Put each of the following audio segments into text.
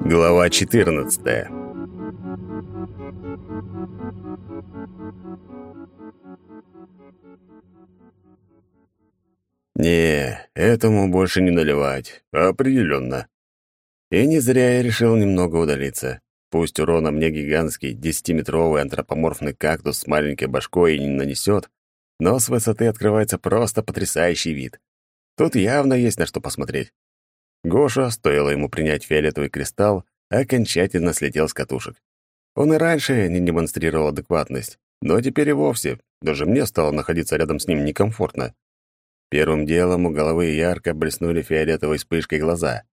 Глава 14. Не, этому больше не наливать. Определенно. И не зря я решил немного удалиться. Пусть урона мне гигантский, десятиметровый антропоморфный кактус с маленькой башкой и не нанесет, но с высоты открывается просто потрясающий вид. Тут явно есть на что посмотреть. Гоша, стоило ему принять фиолетовый кристалл, окончательно слетел с катушек. Он и раньше не демонстрировал адекватность, но теперь и вовсе. Даже мне стало находиться рядом с ним некомфортно. Первым делом у головы ярко блеснули фиолетовой вспышкой глаза.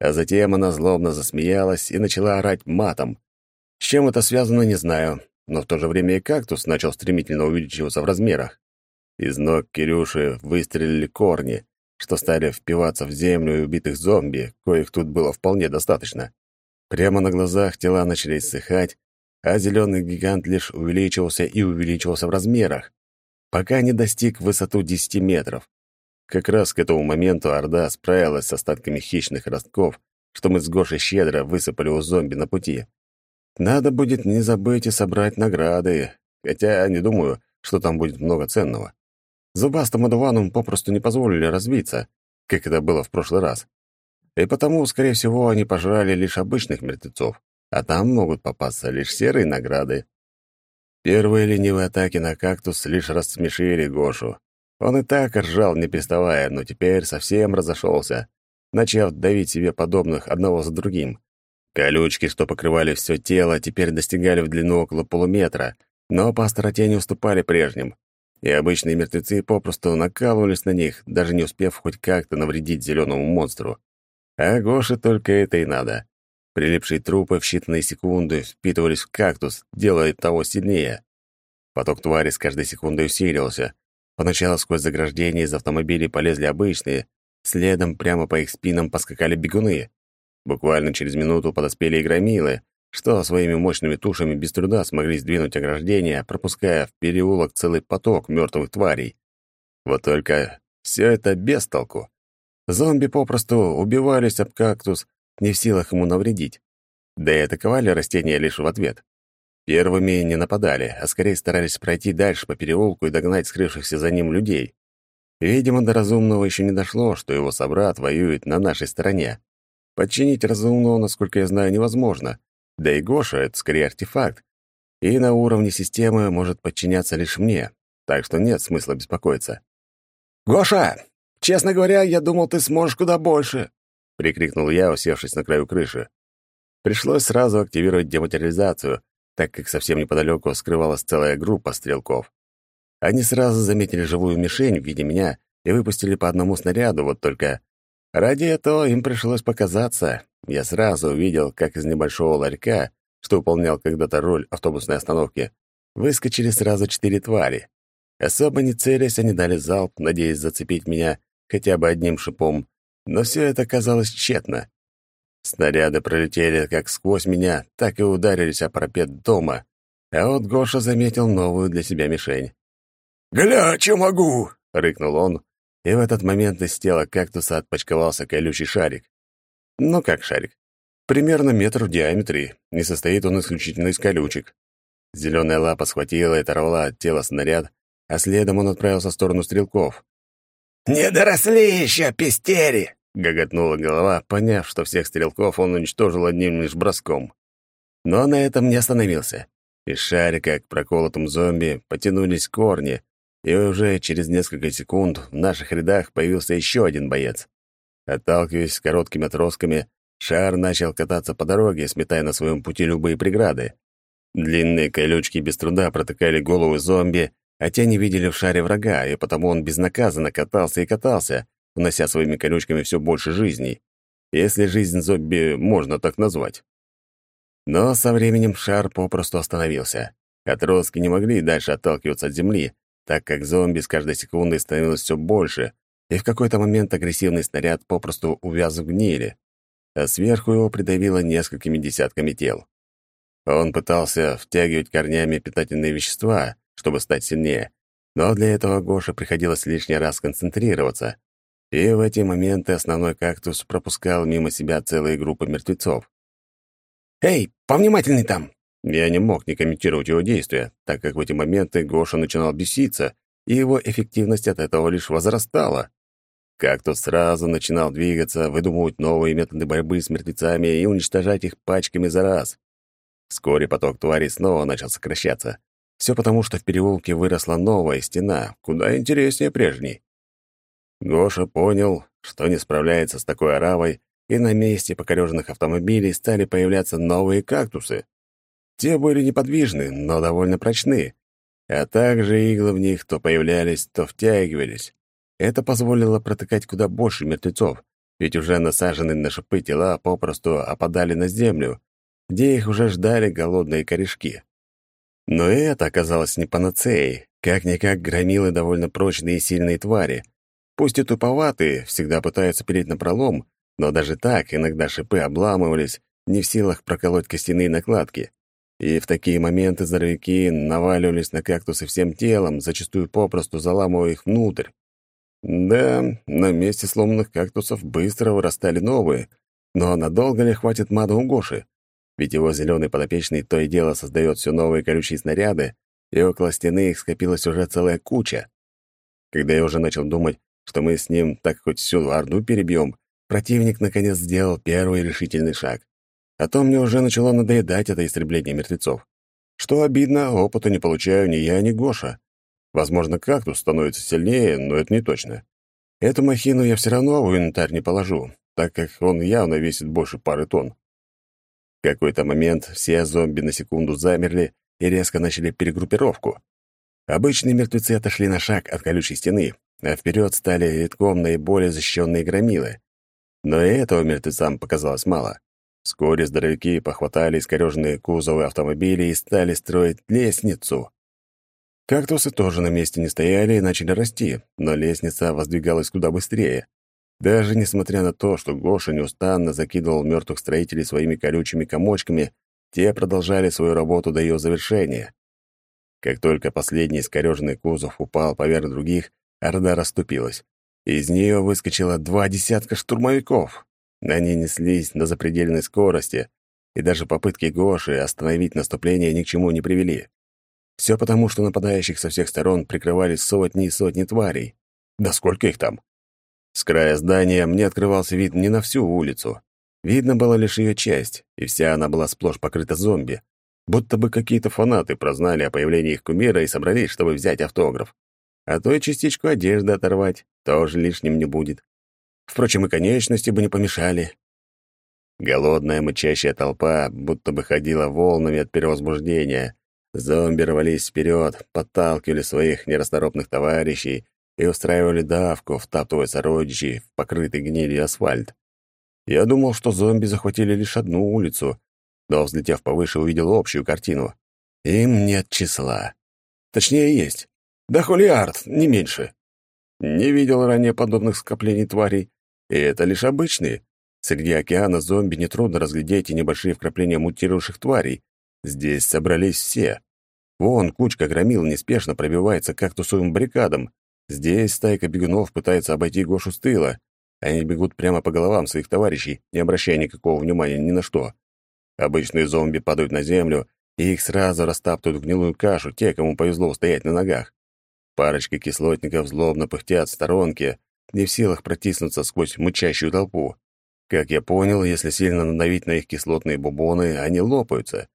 А затем она злобно засмеялась и начала орать матом. С чем это связано, не знаю, но в то же время и кактус начал стремительно увеличиваться в размерах. Из ног Кирюши выстрелили корни, что стали впиваться в землю и убитых зомби, коих тут было вполне достаточно. Прямо на глазах тела начали иссыхать, а зеленый гигант лишь увеличивался и увеличивался в размерах, пока не достиг высоту 10 метров. Как раз к этому моменту Орда справилась с остатками хищных ростков, что мы с Гошей щедро высыпали у зомби на пути. Надо будет не забыть и собрать награды, хотя не думаю, что там будет много ценного. Зубастым одуванам попросту не позволили развиться, как это было в прошлый раз. И потому, скорее всего, они пожрали лишь обычных мертвецов, а там могут попасться лишь серые награды. Первые ленивые атаки на кактус лишь рассмешили Гошу. Он и так ржал, не переставая, но теперь совсем разошелся, начав давить себе подобных одного за другим. Колючки, что покрывали все тело, теперь достигали в длину около полуметра, но по остроте не уступали прежним и обычные мертвецы попросту накалывались на них, даже не успев хоть как-то навредить зеленому монстру. А Гоше только это и надо. Прилипшие трупы в считанные секунды впитывались в кактус, делая того сильнее. Поток твари с каждой секундой усиливался. Поначалу сквозь заграждения из автомобилей полезли обычные, следом прямо по их спинам поскакали бегуны. Буквально через минуту подоспели и громилы, что своими мощными тушами без труда смогли сдвинуть ограждение, пропуская в переулок целый поток мертвых тварей. Вот только все это без толку. Зомби попросту убивались об кактус, не в силах ему навредить. Да и атаковали растения лишь в ответ. Первыми не нападали, а скорее старались пройти дальше по переулку и догнать скрывшихся за ним людей. Видимо, до разумного еще не дошло, что его собрат воюет на нашей стороне. Подчинить разумного, насколько я знаю, невозможно, да и Гоша — это скорее артефакт. И на уровне системы может подчиняться лишь мне, так что нет смысла беспокоиться. «Гоша, честно говоря, я думал, ты сможешь куда больше!» — прикрикнул я, усевшись на краю крыши. Пришлось сразу активировать дематериализацию, так как совсем неподалеку скрывалась целая группа стрелков. Они сразу заметили живую мишень в виде меня и выпустили по одному снаряду, вот только ради этого им пришлось показаться, я сразу увидел, как из небольшого ларька, что выполнял когда-то роль автобусной остановки, выскочили сразу четыре твари. Особо не целясь, они дали залп, надеясь зацепить меня хотя бы одним шипом, но все это казалось тщетно. Снаряды пролетели как сквозь меня, так и ударились о парапет дома, а вот Гоша заметил новую для себя мишень. «Гля, что могу!» — рыкнул он, и в этот момент из тела кактуса отпочковался колючий шарик. Ну как шарик? Примерно метр в диаметре, и состоит он исключительно из колючек. Зеленая лапа схватила и оторвала от тела снаряд, а следом он отправился в сторону стрелков. «Не доросли еще, пестери!» — гоготнула голова, поняв, что всех стрелков он уничтожил одним лишь броском. Но на этом не остановился. Из шарика к проколотым зомби потянулись корни, и уже через несколько секунд в наших рядах появился еще один боец. Отталкиваясь короткими отростками, шар начал кататься по дороге, сметая на своем пути любые преграды. Длинные колючки без труда протыкали головы зомби, а те не видели в шаре врага, и потому он безнаказанно катался и катался, внося своими колючками все больше жизней. Если жизнь зомби можно так назвать. Но со временем шар попросту остановился. Отростки не могли дальше отталкиваться от земли, так как зомби с каждой секундой становилось все больше, и в какой-то момент агрессивный снаряд попросту увяз в гниле, а сверху его придавило несколькими десятками тел. Он пытался втягивать корнями питательные вещества, чтобы стать сильнее, но для этого Гоше приходилось лишний раз концентрироваться. И в эти моменты основной кактус пропускал мимо себя целые группы мертвецов. «Эй, повнимательней там!» Я не мог не комментировать его действия, так как в эти моменты Гоша начинал беситься, и его эффективность от этого лишь возрастала. Кактус сразу начинал двигаться, выдумывать новые методы борьбы с мертвецами и уничтожать их пачками за раз. Вскоре поток тварей снова начал сокращаться. Все потому, что в переулке выросла новая стена, куда интереснее прежней. Гоша понял, что не справляется с такой оравой, и на месте покореженных автомобилей стали появляться новые кактусы. Те были неподвижны, но довольно прочны, а также иглы в них то появлялись, то втягивались. Это позволило протыкать куда больше мертвецов, ведь уже насаженные на шипы тела попросту опадали на землю, где их уже ждали голодные корешки. Но это оказалось не панацеей. Как-никак громилы довольно прочные и сильные твари. Пусть и туповатые, всегда пытаются переть на пролом, но даже так иногда шипы обламывались, не в силах проколоть костяные накладки. И в такие моменты здоровяки наваливались на кактусы всем телом, зачастую попросту заламывая их внутрь. Да, на месте сломанных кактусов быстро вырастали новые, но надолго ли хватит мада у Гоши? Ведь его зеленый подопечный то и дело создает все новые колючие снаряды, и около стены их скопилась уже целая куча. Когда я уже начал думать, что мы с ним так хоть всю орду перебьем, противник наконец сделал первый решительный шаг. А то мне уже начало надоедать это истребление мертвецов. Что обидно, опыта не получаю ни я, ни Гоша. Возможно, кактус становится сильнее, но это не точно. Эту махину я все равно в инвентарь не положу, так как он явно весит больше пары тонн. В какой-то момент все зомби на секунду замерли и резко начали перегруппировку. Обычные мертвецы отошли на шаг от колючей стены, а вперед стали редком наиболее защищенные громилы. Но и этого мертвецам показалось мало. Вскоре здоровяки похватали искореженные кузовы автомобилей и стали строить лестницу. Кактусы тоже на месте не стояли и начали расти, но лестница воздвигалась куда быстрее. Даже несмотря на то, что Гоша неустанно закидывал мертвых строителей своими колючими комочками, те продолжали свою работу до ее завершения. Как только последний искореженный кузов упал поверх других, орда расступилась. Из нее выскочило два десятка штурмовиков. Они неслись на запредельной скорости, и даже попытки Гоши остановить наступление ни к чему не привели. Все потому, что нападающих со всех сторон прикрывали сотни и сотни тварей. Да сколько их там? С края здания мне открывался вид не на всю улицу. Видно было лишь ее часть, и вся она была сплошь покрыта зомби. Будто бы какие-то фанаты прознали о появлении их кумира и собрались, чтобы взять автограф. А то и частичку одежды оторвать тоже лишним не будет. Впрочем, и конечности бы не помешали. Голодная мычащая толпа будто бы ходила волнами от перевозбуждения. Зомби рвались вперед, подталкивали своих нерасторопных товарищей и устраивали давку, втаптывая сородичей в покрытый гнилью асфальт. Я думал, что зомби захватили лишь одну улицу, но, взлетев повыше, увидел общую картину. Им нет числа. Точнее, есть. Да хулиард, не меньше. Не видел ранее подобных скоплений тварей, и это лишь обычные. Среди океана зомби нетрудно разглядеть и небольшие вкрапления мутировавших тварей. Здесь собрались все. Вон кучка громил неспешно пробивается к кактусовым баррикадам. Здесь стайка бегунов пытается обойти Гошу с тыла. Они бегут прямо по головам своих товарищей, не обращая никакого внимания ни на что. Обычные зомби падают на землю, и их сразу растаптывают в гнилую кашу те, кому повезло стоять на ногах. Парочка кислотников злобно пыхтят в сторонке, не в силах протиснуться сквозь мычащую толпу. Как я понял, если сильно надавить на их кислотные бубоны, они лопаются.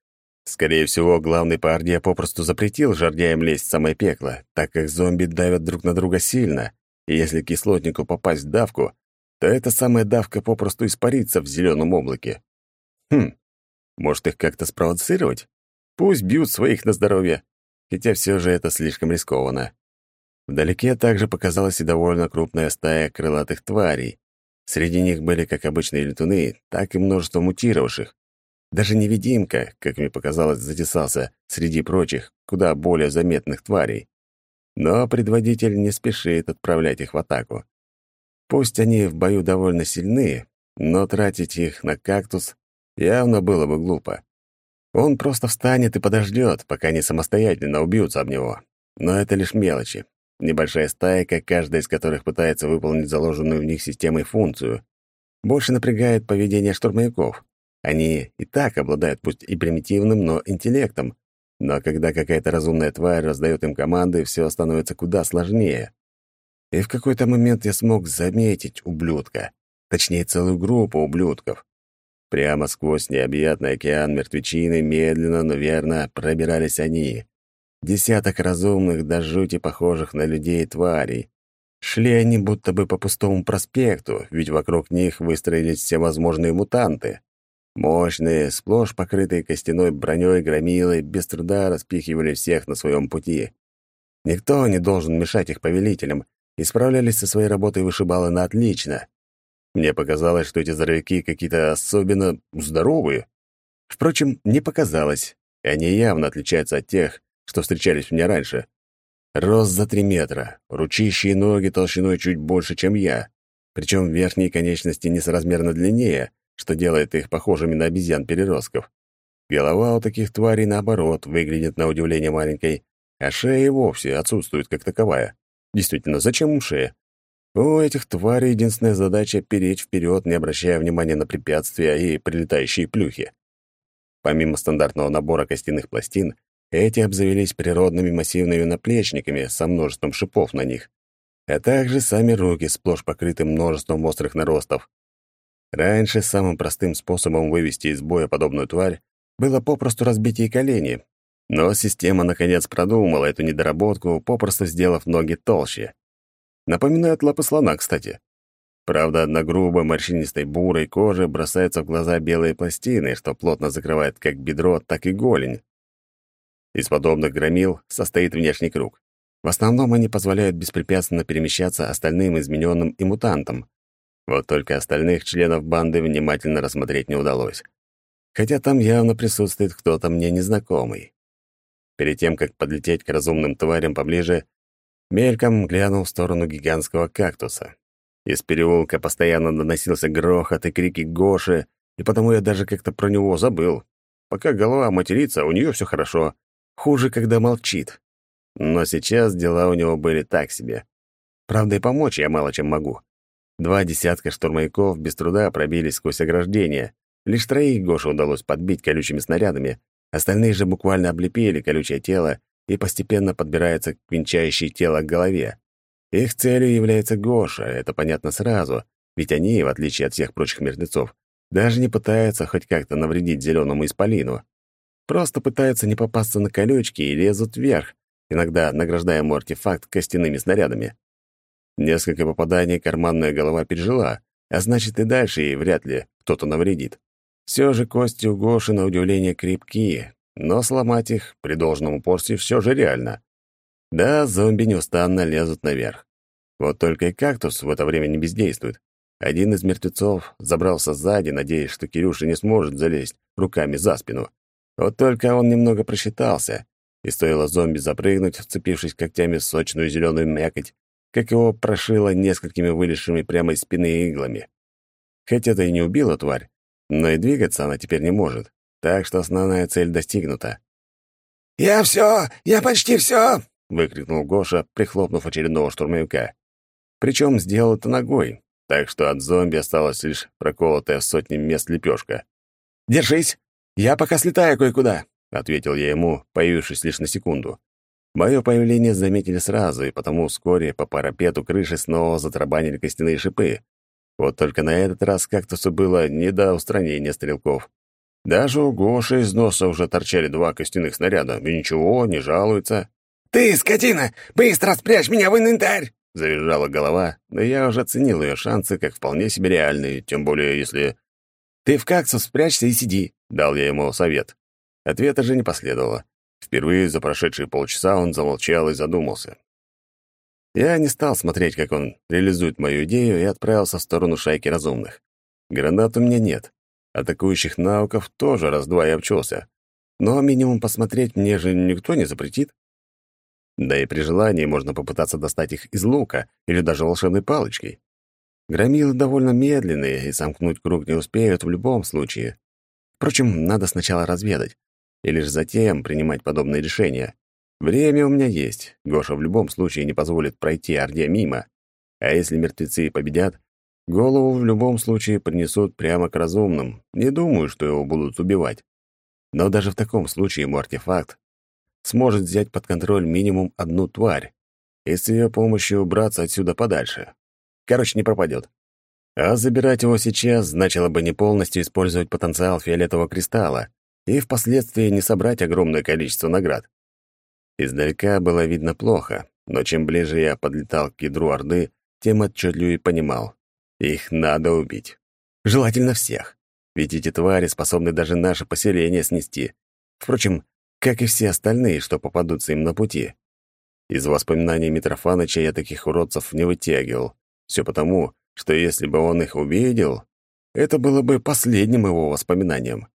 Скорее всего, главный по попросту запретил жардяям лезть в самое пекло, так как зомби давят друг на друга сильно, и если кислотнику попасть в давку, то эта самая давка попросту испарится в зеленом облаке. Хм, может их как-то спровоцировать? Пусть бьют своих на здоровье, хотя все же это слишком рискованно. Вдалеке также показалась и довольно крупная стая крылатых тварей. Среди них были как обычные летуны, так и множество мутировавших. Даже невидимка, как мне показалось, затесался среди прочих, куда более заметных тварей. Но предводитель не спешит отправлять их в атаку. Пусть они в бою довольно сильны, но тратить их на кактус явно было бы глупо. Он просто встанет и подождет, пока они самостоятельно убьются об него. Но это лишь мелочи. небольшая стайка, каждая из которых пытается выполнить заложенную в них системой функцию. Больше напрягает поведение штурмовиков. Они и так обладают пусть и примитивным, но интеллектом. Но когда какая-то разумная тварь раздает им команды, все становится куда сложнее. И в какой-то момент я смог заметить ублюдка. Точнее, целую группу ублюдков. Прямо сквозь необъятный океан мертвечины медленно, но верно пробирались они. Десяток разумных до жути похожих на людей тварей. Шли они будто бы по пустому проспекту, ведь вокруг них выстроились все возможные мутанты. Мощные, сплошь покрытые костяной броней громилы без труда распихивали всех на своем пути. Никто не должен мешать их повелителям, и справлялись со своей работой вышибалы на отлично. Мне показалось, что эти здоровяки какие-то особенно здоровые. Впрочем, не показалось, и они явно отличаются от тех, что встречались мне раньше. Рост за три метра, ручищи ноги толщиной чуть больше, чем я, причем верхние конечности несоразмерно длиннее, что делает их похожими на обезьян-переростков. Голова у таких тварей, наоборот, выглядит на удивление маленькой, а шея и вовсе отсутствует как таковая. Действительно, зачем им шея? У этих тварей единственная задача — переть вперед, не обращая внимания на препятствия и прилетающие плюхи. Помимо стандартного набора костяных пластин, эти обзавелись природными массивными наплечниками со множеством шипов на них, а также сами руки, сплошь покрыты множеством острых наростов. Раньше самым простым способом вывести из боя подобную тварь было попросту разбить ей колени, но система, наконец, продумала эту недоработку, попросту сделав ноги толще. Напоминают лапы слона, кстати. Правда, на грубой морщинистой бурой коже бросаются в глаза белые пластины, что плотно закрывает как бедро, так и голень. Из подобных громил состоит внешний круг. В основном они позволяют беспрепятственно перемещаться остальным измененным и мутантам. Вот только остальных членов банды внимательно рассмотреть не удалось. Хотя там явно присутствует кто-то мне незнакомый. Перед тем, как подлететь к разумным тварям поближе, мельком глянул в сторону гигантского кактуса. Из переулка постоянно доносился грохот и крики Гоши, и потому я даже как-то про него забыл. Пока голова матерится, у нее все хорошо. Хуже, когда молчит. Но сейчас дела у него были так себе. Правда, и помочь я мало чем могу. Два десятка штурмовиков без труда пробились сквозь ограждение. Лишь троих Гоше удалось подбить колючими снарядами, Остальные же буквально облепили колючее тело и постепенно подбираются к венчающей тело к голове. Их целью является Гоша, это понятно сразу, ведь они, в отличие от всех прочих мертвецов, даже не пытаются хоть как-то навредить зеленому исполину. Просто пытаются не попасться на колючки и лезут вверх, иногда награждая ему артефакт костяными снарядами. Несколько попаданий карманная голова пережила, а значит и дальше ей вряд ли кто-то навредит. Все же кости у Гоши на удивление крепкие, но сломать их при должном упорстве все же реально. Да, зомби неустанно лезут наверх. Вот только и кактус в это время не бездействует. Один из мертвецов забрался сзади, надеясь, что Кирюша не сможет залезть руками за спину. Вот только он немного просчитался, и стоило зомби запрыгнуть, вцепившись когтями в сочную зеленую мякоть, как его прошило несколькими вылезшими прямо из спины иглами. Хоть это и не убило тварь, но и двигаться она теперь не может, так что основная цель достигнута. «Я все! Я почти все!» — выкрикнул Гоша, прихлопнув очередного штурмовика. Причем сделал это ногой, так что от зомби осталась лишь проколотая в сотни мест лепешка. «Держись! Я пока слетаю кое-куда!» — ответил я ему, появившись лишь на секунду. Мое появление заметили сразу, и потому вскоре по парапету крыши снова затрабанили костяные шипы. Вот только на этот раз кактусу было не до устранения стрелков. Даже у Гоши из носа уже торчали два костяных снаряда, и ничего, не жалуется. «Ты, скотина, быстро спрячь меня в инвентарь!» — завизжала голова, но я уже оценил ее шансы как вполне себе реальные, тем более если... «Ты в кактус спрячься и сиди», — дал я ему совет. Ответа же не последовало. Впервые за прошедшие полчаса он замолчал и задумался. Я не стал смотреть, как он реализует мою идею, и отправился в сторону шайки разумных. Гранат у меня нет. Атакующих навыков тоже раз-два я обчелся. Но минимум посмотреть мне же никто не запретит. Да и при желании можно попытаться достать их из лука или даже волшебной палочкой. Громилы довольно медленные, и сомкнуть круг не успеют в любом случае. Впрочем, надо сначала разведать, и лишь затем принимать подобные решения. Время у меня есть. Гоша в любом случае не позволит пройти Орде мимо. А если мертвецы победят, голову в любом случае принесут прямо к разумным. Не думаю, что его будут убивать. Но даже в таком случае мой артефакт сможет взять под контроль минимум одну тварь и с ее помощью убраться отсюда подальше. Короче, не пропадет. А забирать его сейчас значило бы не полностью использовать потенциал фиолетового кристалла и впоследствии не собрать огромное количество наград. Издалека было видно плохо, но чем ближе я подлетал к ядру Орды, тем отчетливее понимал. Их надо убить. Желательно всех. Ведь эти твари способны даже наше поселение снести. Впрочем, как и все остальные, что попадутся им на пути. Из воспоминаний Митрофаныча я таких уродцев не вытягивал. Все потому, что если бы он их увидел, это было бы последним его воспоминанием.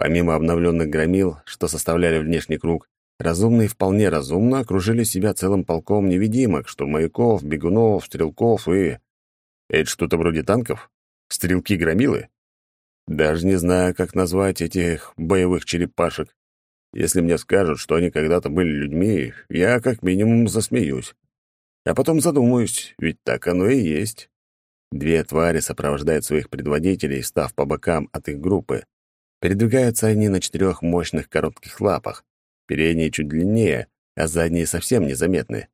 Помимо обновленных громил, что составляли внешний круг, разумные вполне разумно окружили себя целым полком невидимок, что маяков, бегунов, стрелков и... Это что-то вроде танков? Стрелки-громилы? Даже не знаю, как назвать этих боевых черепашек. Если мне скажут, что они когда-то были людьми, я как минимум засмеюсь. А потом задумаюсь, ведь так оно и есть. Две твари сопровождают своих предводителей, став по бокам от их группы. Передвигаются они на четырех мощных коротких лапах. Передние чуть длиннее, а задние совсем незаметны.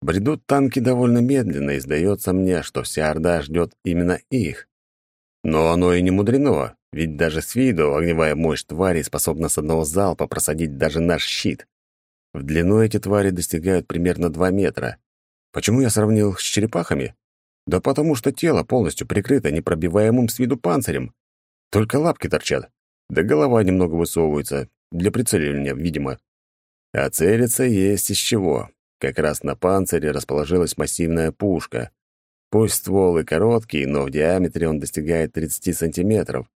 Бредут танки довольно медленно, и сдается мне, что вся Орда ждет именно их. Но оно и не мудрено, ведь даже с виду огневая мощь твари способна с одного залпа просадить даже наш щит. В длину эти твари достигают примерно 2 метра. Почему я сравнил их с черепахами? Да потому что тело полностью прикрыто непробиваемым с виду панцирем. Только лапки торчат, да голова немного высовывается, для прицеливания, видимо. А целиться есть из чего. Как раз на панцире расположилась массивная пушка. Пусть ствол и короткий, но в диаметре он достигает 30 сантиметров.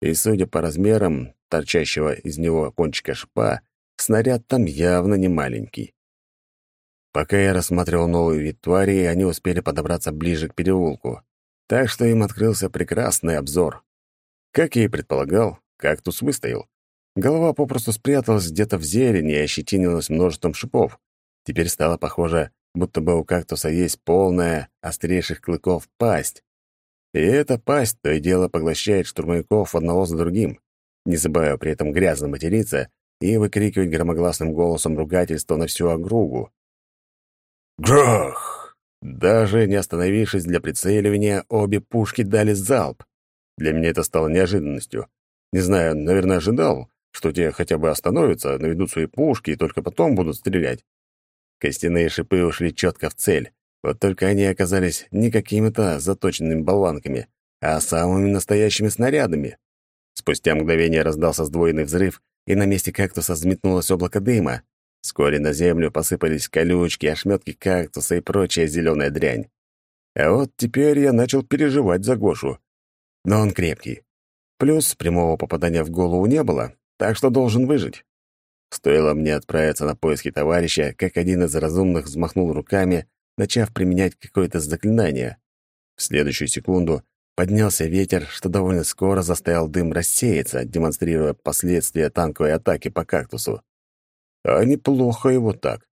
И, судя по размерам торчащего из него кончика шпа, снаряд там явно не маленький. Пока я рассматривал новый вид твари, они успели подобраться ближе к переулку, так что им открылся прекрасный обзор. Как я и предполагал, кактус выстоял. Голова попросту спряталась где-то в зелени и ощетинилась множеством шипов. Теперь стало похоже, будто бы у кактуса есть полная острейших клыков пасть. И эта пасть то и дело поглощает штурмовиков одного за другим, не забывая при этом грязно материться и выкрикивать громогласным голосом ругательство на всю округу. Грох! Даже не остановившись для прицеливания, обе пушки дали залп. Для меня это стало неожиданностью. Не знаю, наверное, ожидал, что те хотя бы остановятся, наведут свои пушки и только потом будут стрелять. Костяные шипы ушли четко в цель. Вот только они оказались не какими-то заточенными болванками, а самыми настоящими снарядами. Спустя мгновение раздался сдвоенный взрыв, и на месте кактуса взметнулось облако дыма. Вскоре на землю посыпались колючки, ошметки кактуса и прочая зеленая дрянь. А вот теперь я начал переживать за Гошу. Но он крепкий. Плюс прямого попадания в голову не было, так что должен выжить. Стоило мне отправиться на поиски товарища, как один из разумных взмахнул руками, начав применять какое-то заклинание. В следующую секунду поднялся ветер, что довольно скоро заставил дым рассеяться, демонстрируя последствия танковой атаки по кактусу. А неплохо его так.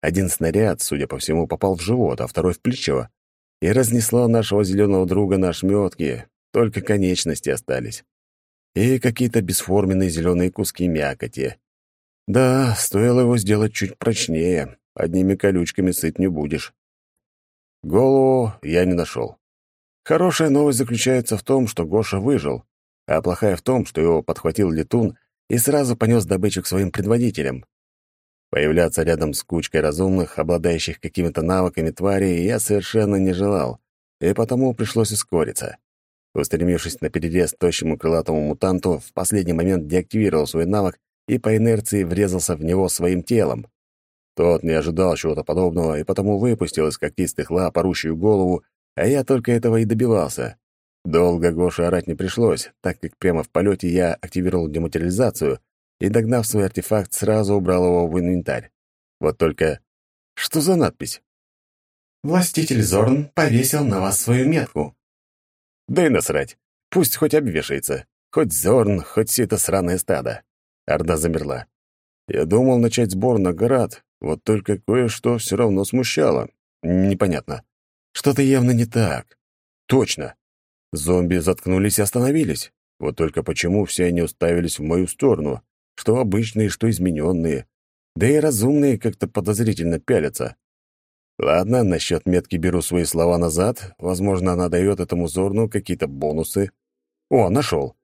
Один снаряд, судя по всему, попал в живот, а второй — в плечо. И разнесло нашего зеленого друга на ошметки, только конечности остались. И какие-то бесформенные зеленые куски мякоти. Да, стоило его сделать чуть прочнее, одними колючками сыт не будешь. Голову я не нашел. Хорошая новость заключается в том, что Гоша выжил, а плохая в том, что его подхватил летун и сразу понес добычу к своим предводителям. Появляться рядом с кучкой разумных, обладающих какими-то навыками твари, я совершенно не желал, и потому пришлось ускориться. Устремившись на перерез тощему крылатому мутанту, в последний момент деактивировал свой навык и по инерции врезался в него своим телом. Тот не ожидал чего-то подобного и потому выпустил из когтистых лап орущую голову, а я только этого и добивался. Долго Гоше орать не пришлось, так как прямо в полете я активировал дематериализацию, и, догнав свой артефакт, сразу убрал его в инвентарь. Вот только... Что за надпись? «Властитель Зорн повесил на вас свою метку». Да и насрать. Пусть хоть обвешается. Хоть Зорн, хоть все это сраное стадо. Орда замерла. Я думал начать сбор на город, Вот только кое-что все равно смущало. Непонятно. Что-то явно не так. Точно. Зомби заткнулись и остановились. Вот только почему все они уставились в мою сторону? Что обычные, что измененные. Да и разумные как-то подозрительно пялятся. Ладно, насчет метки беру свои слова назад. Возможно, она дает этому Зорну какие-то бонусы. О, нашел.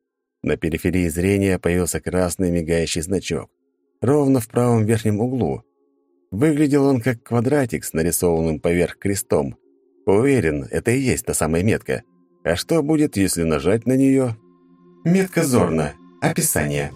На периферии зрения появился красный мигающий значок. Ровно в правом верхнем углу. Выглядел он как квадратик с нарисованным поверх крестом. Уверен, это и есть та самая метка. А что будет, если нажать на нее? Метка Зорна. Описание.